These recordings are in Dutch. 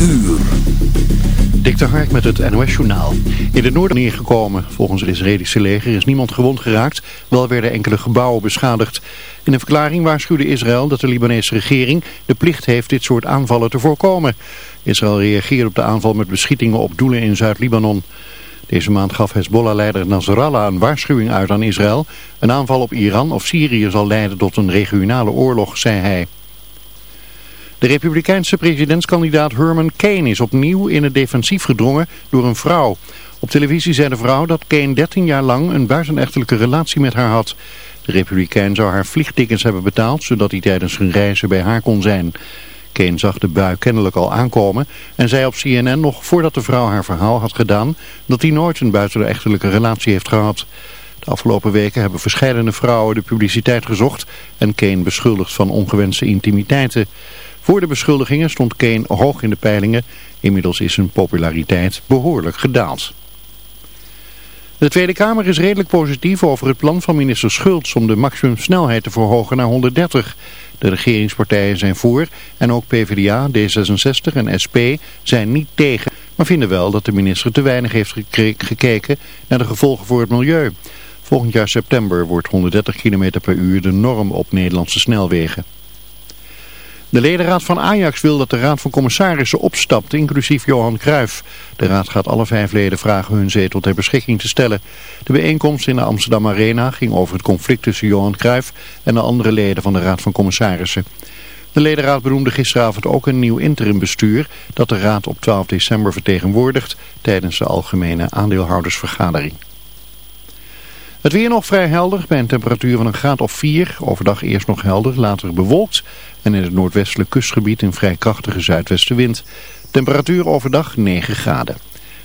uur. Dik Hark met het NOS Journaal. In het noorden neergekomen. Volgens het Israëlische leger is niemand gewond geraakt. Wel werden enkele gebouwen beschadigd. In een verklaring waarschuwde Israël dat de Libanese regering de plicht heeft dit soort aanvallen te voorkomen. Israël reageerde op de aanval met beschietingen op doelen in Zuid-Libanon. Deze maand gaf Hezbollah-leider Nasrallah een waarschuwing uit aan Israël. Een aanval op Iran of Syrië zal leiden tot een regionale oorlog, zei hij. De republikeinse presidentskandidaat Herman Kane is opnieuw in het defensief gedrongen door een vrouw. Op televisie zei de vrouw dat Kane 13 jaar lang een buitenechtelijke relatie met haar had. De republikein zou haar vliegtickets hebben betaald, zodat hij tijdens hun reizen bij haar kon zijn. Kane zag de bui kennelijk al aankomen en zei op CNN nog voordat de vrouw haar verhaal had gedaan dat hij nooit een buitenechtelijke relatie heeft gehad. De afgelopen weken hebben verschillende vrouwen de publiciteit gezocht en Kane beschuldigd van ongewenste intimiteiten. Voor de beschuldigingen stond Kane hoog in de peilingen. Inmiddels is zijn populariteit behoorlijk gedaald. De Tweede Kamer is redelijk positief over het plan van minister Schultz om de maximumsnelheid te verhogen naar 130. De regeringspartijen zijn voor en ook PvdA, D66 en SP zijn niet tegen, maar vinden wel dat de minister te weinig heeft gekeken naar de gevolgen voor het milieu. Volgend jaar september wordt 130 km per uur de norm op Nederlandse snelwegen. De ledenraad van Ajax wil dat de raad van commissarissen opstapt, inclusief Johan Cruijff. De raad gaat alle vijf leden vragen hun zetel ter beschikking te stellen. De bijeenkomst in de Amsterdam Arena ging over het conflict tussen Johan Cruijff en de andere leden van de raad van commissarissen. De ledenraad benoemde gisteravond ook een nieuw interimbestuur dat de raad op 12 december vertegenwoordigt tijdens de algemene aandeelhoudersvergadering. Het weer nog vrij helder bij een temperatuur van een graad of 4. Overdag eerst nog helder, later bewolkt. En in het noordwestelijk kustgebied een vrij krachtige zuidwestenwind. Temperatuur overdag 9 graden.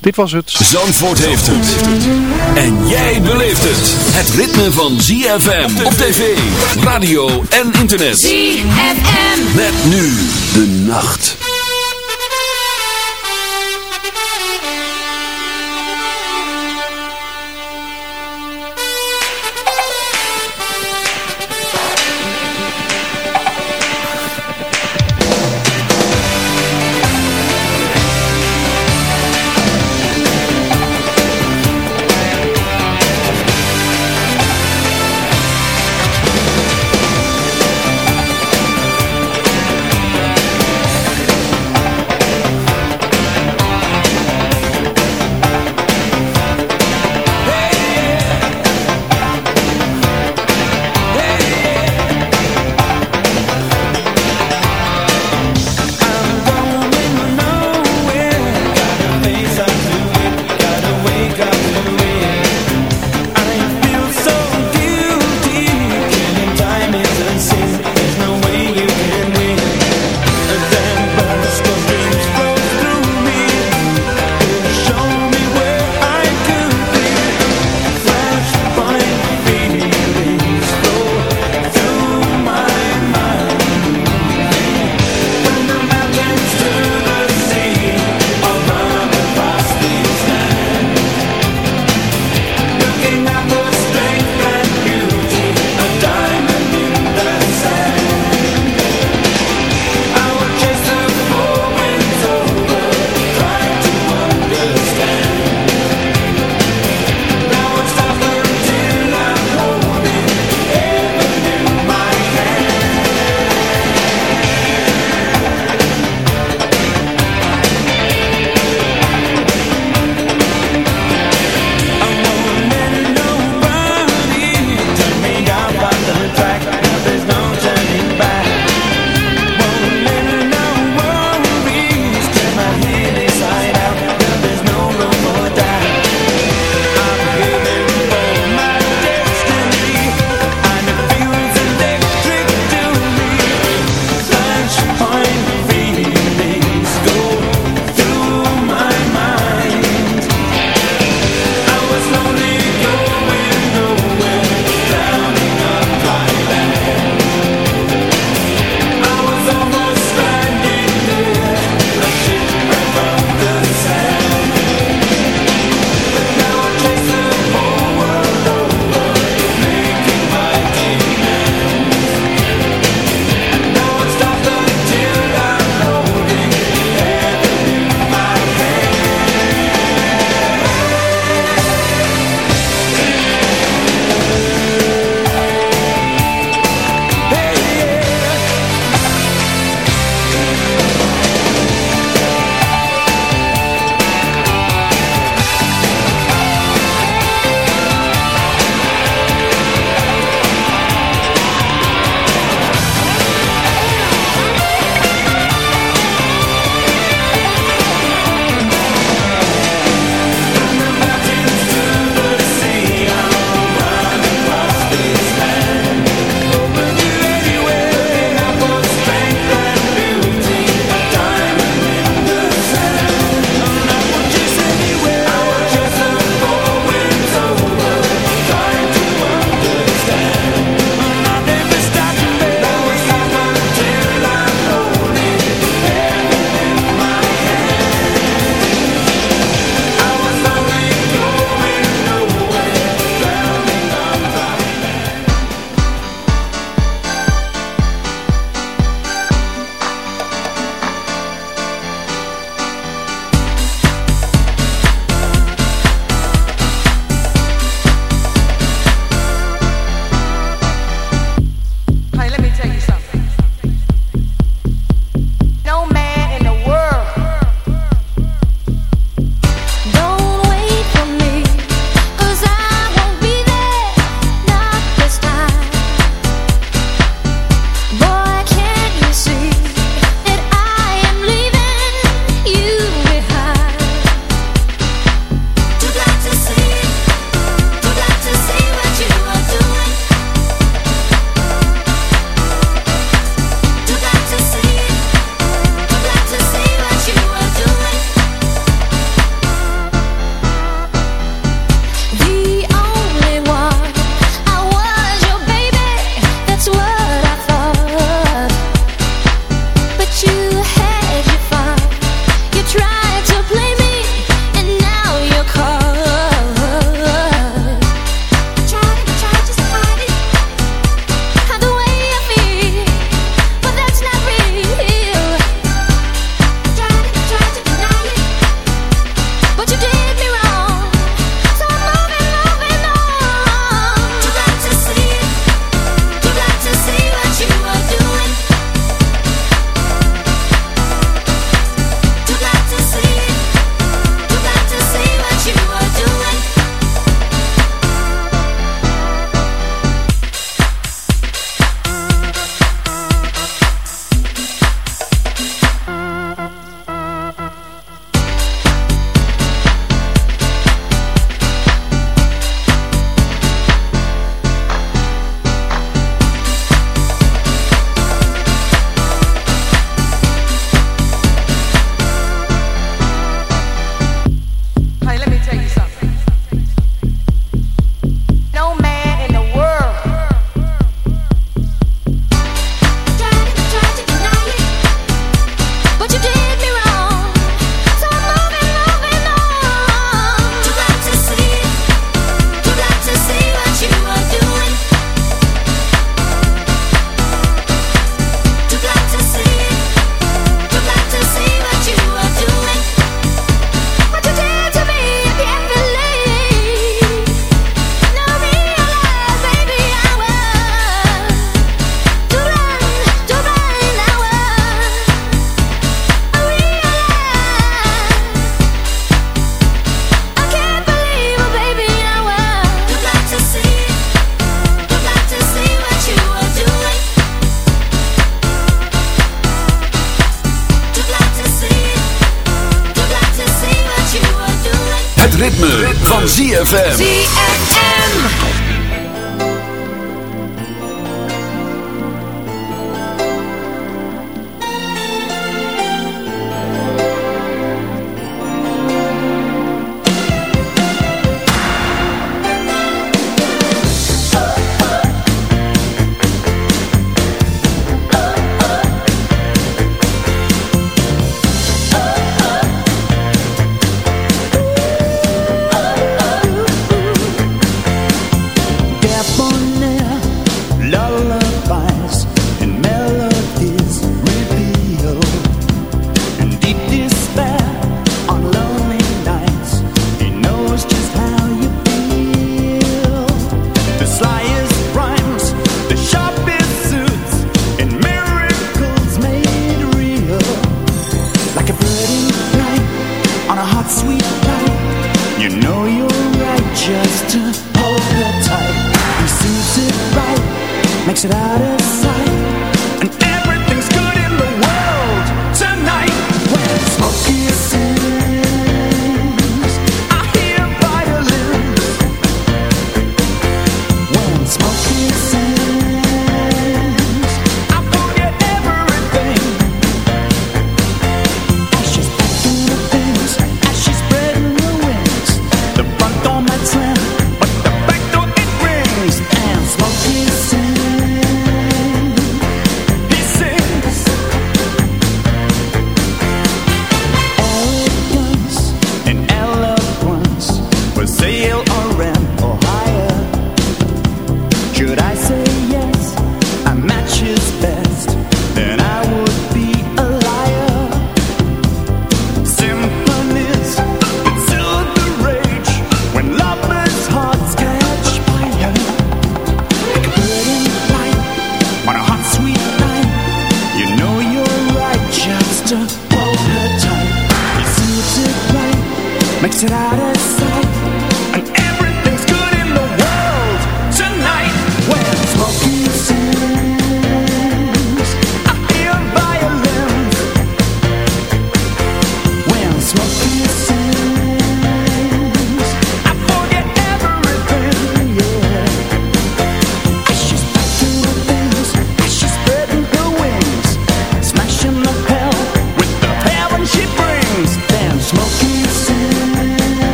Dit was het. Zandvoort heeft het. En jij beleeft het. Het ritme van ZFM op tv, radio en internet. ZFM. Met nu de nacht.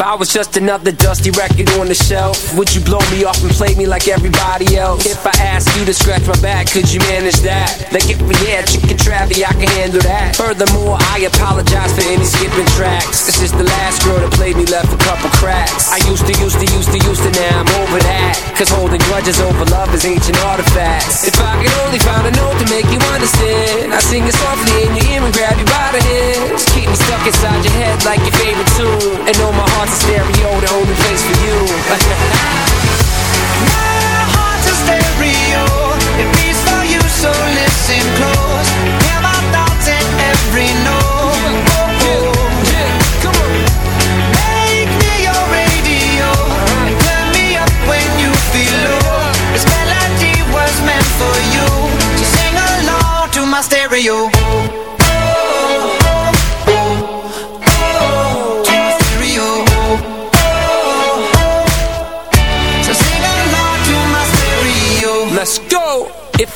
If I was just another dusty record on the shelf, would you blow me off and play me like everybody else? If I asked you to scratch my back, could you manage that? Like if we had chicken travy, I can handle that. Furthermore, I apologize for any skipping tracks. This is the last girl that me left a couple cracks. I used to, used to, used to, used to, now I'm over that. Cause holding grudges over love is ancient artifacts. If I could only find a note to make you understand, I sing it softly in your ear and grab you by the hands. Keep me stuck inside your head like your favorite tune. And know my heart's a stereo, the only place for you. my heart's a stereo, it beats for you, so listen close.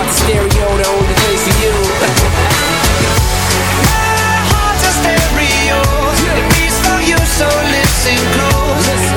for you. Heart's a stereo. Beats for you, so listen close.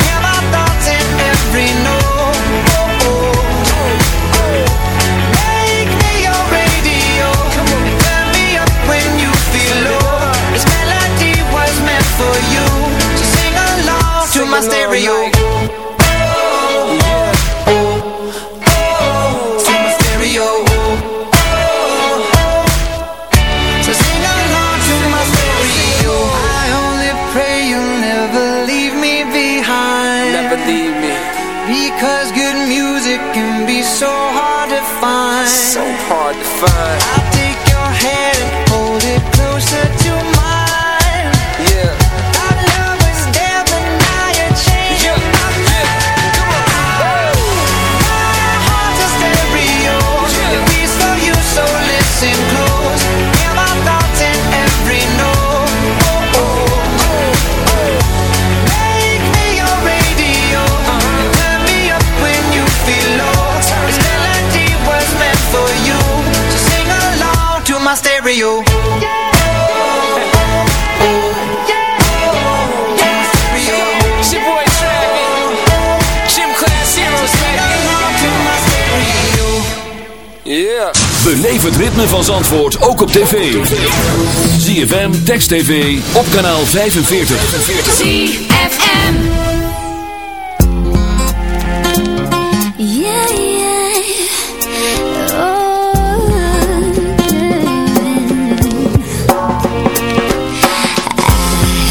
Beleef het ritme van Zandvoort ook op tv. ZFM, Text TV, op kanaal 45. ZFM. Yeah, yeah. Oh,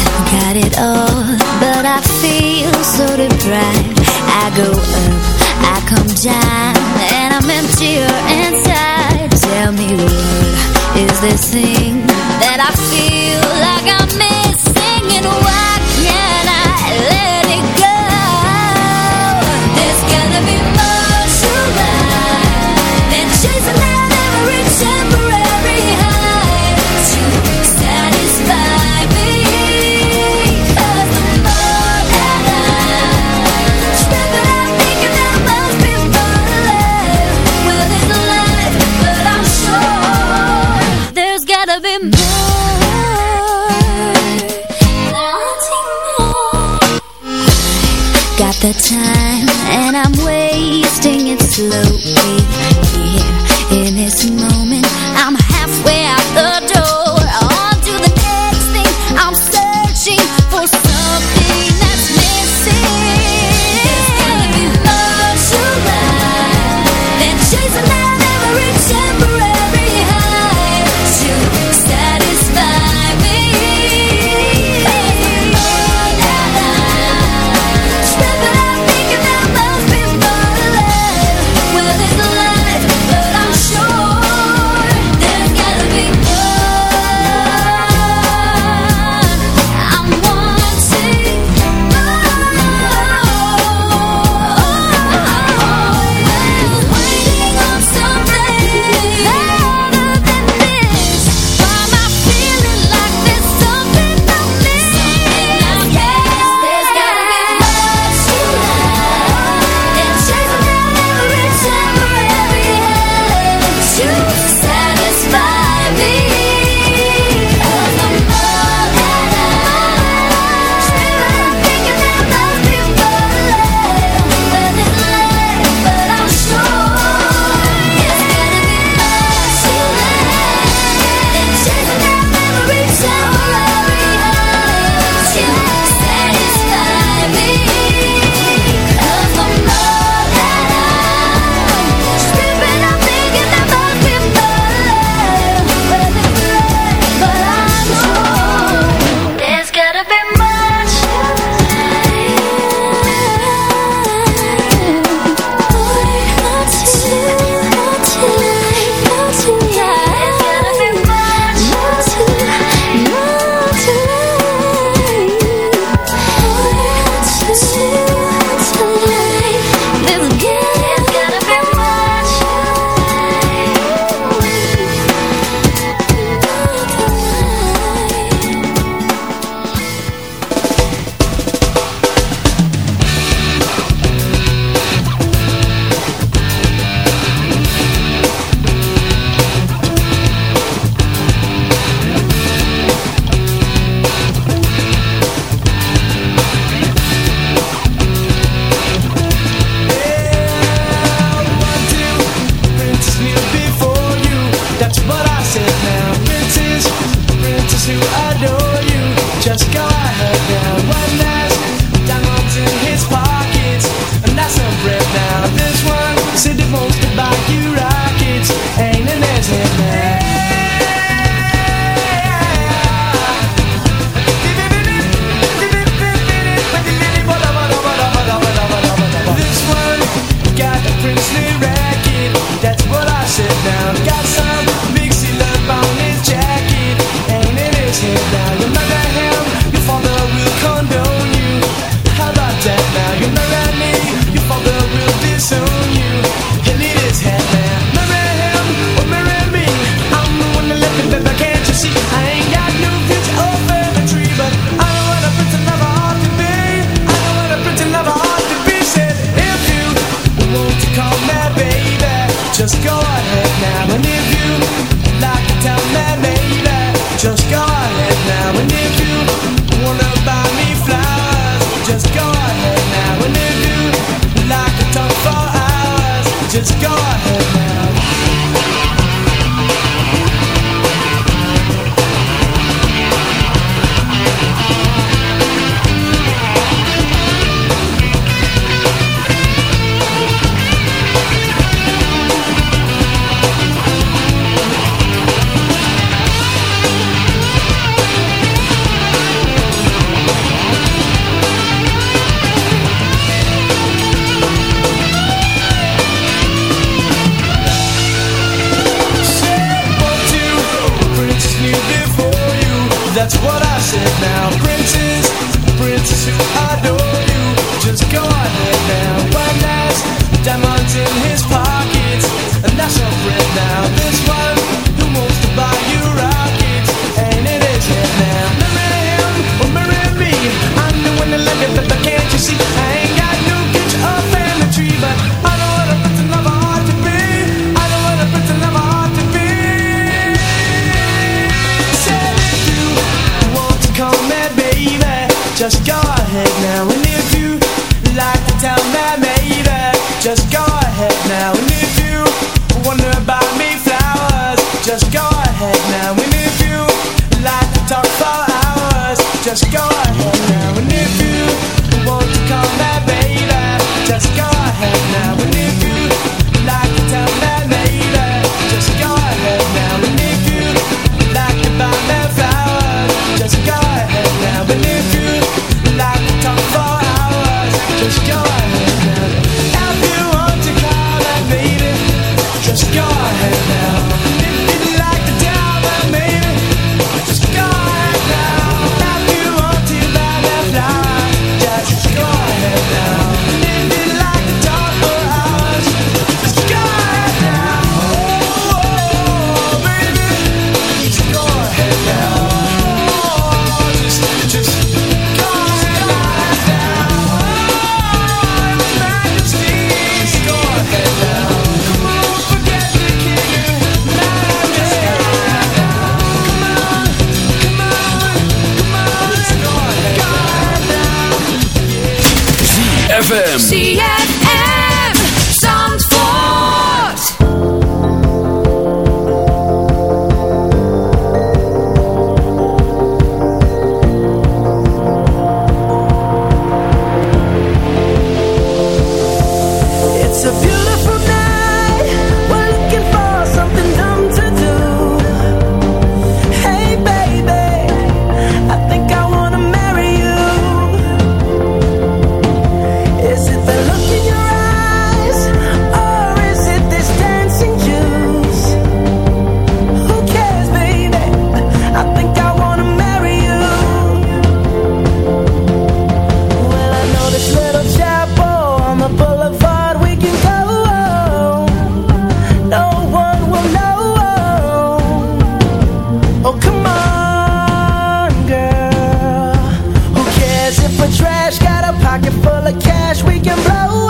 I got it all, but I feel so deprived. I go up, I come down, and I'm emptier inside. Is this thing that I feel like I'm missing, and why can't I let now. And if you wanna buy me flowers, just go. trash. Got a pocket full of cash, we can blow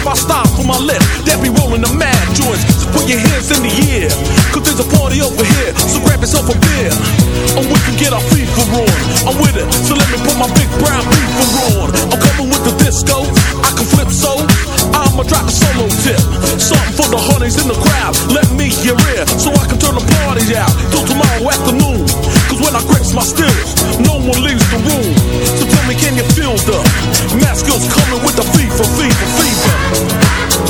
If I stop from my left, They be rolling the mad joints. So put your hands in the air. Cause there's a party over here. So grab yourself a beer. And we can get our FIFA on. I'm with it. So let me put my big brown FIFA on. I'm coming with the disco. I can flip so. I'ma drop a solo tip. Something for the honeys in the crowd. Let me your ear. So I can turn the party out. Till tomorrow afternoon. Cause when I grips my stills, no one leaves the room. So tell me, can you feel the mask skills coming with the fever, fever, fever?